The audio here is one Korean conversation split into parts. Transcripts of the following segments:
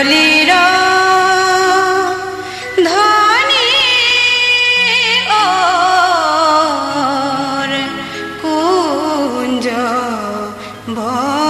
বলির ধনী ওর কুঞ্জ বল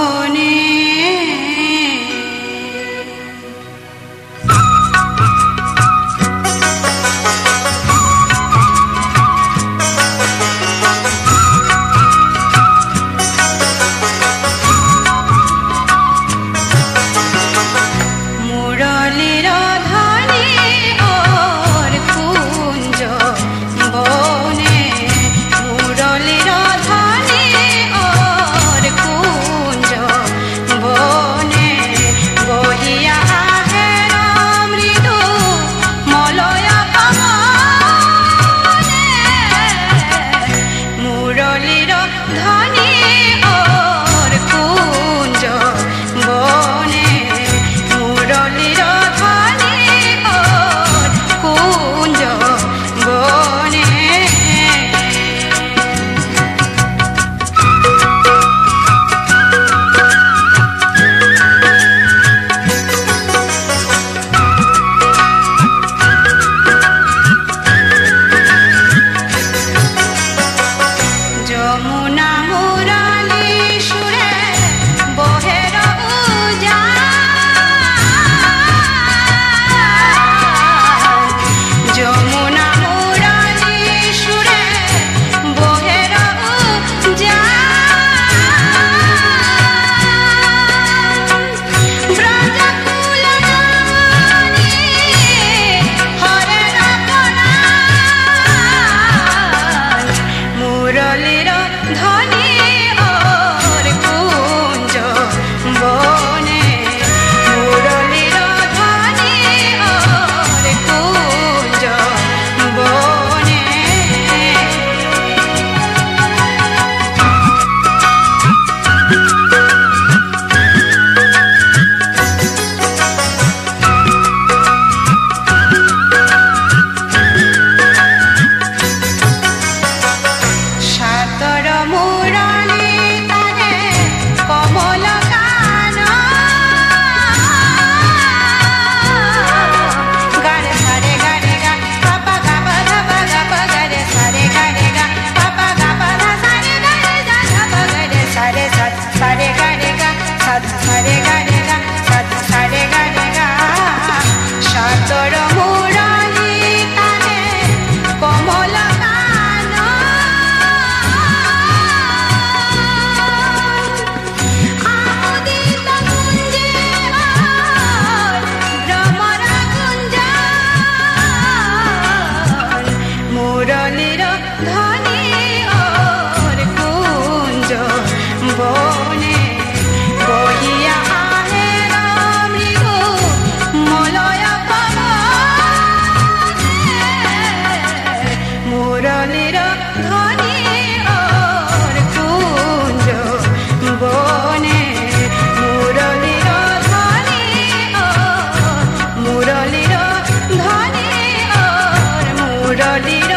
उड़ाली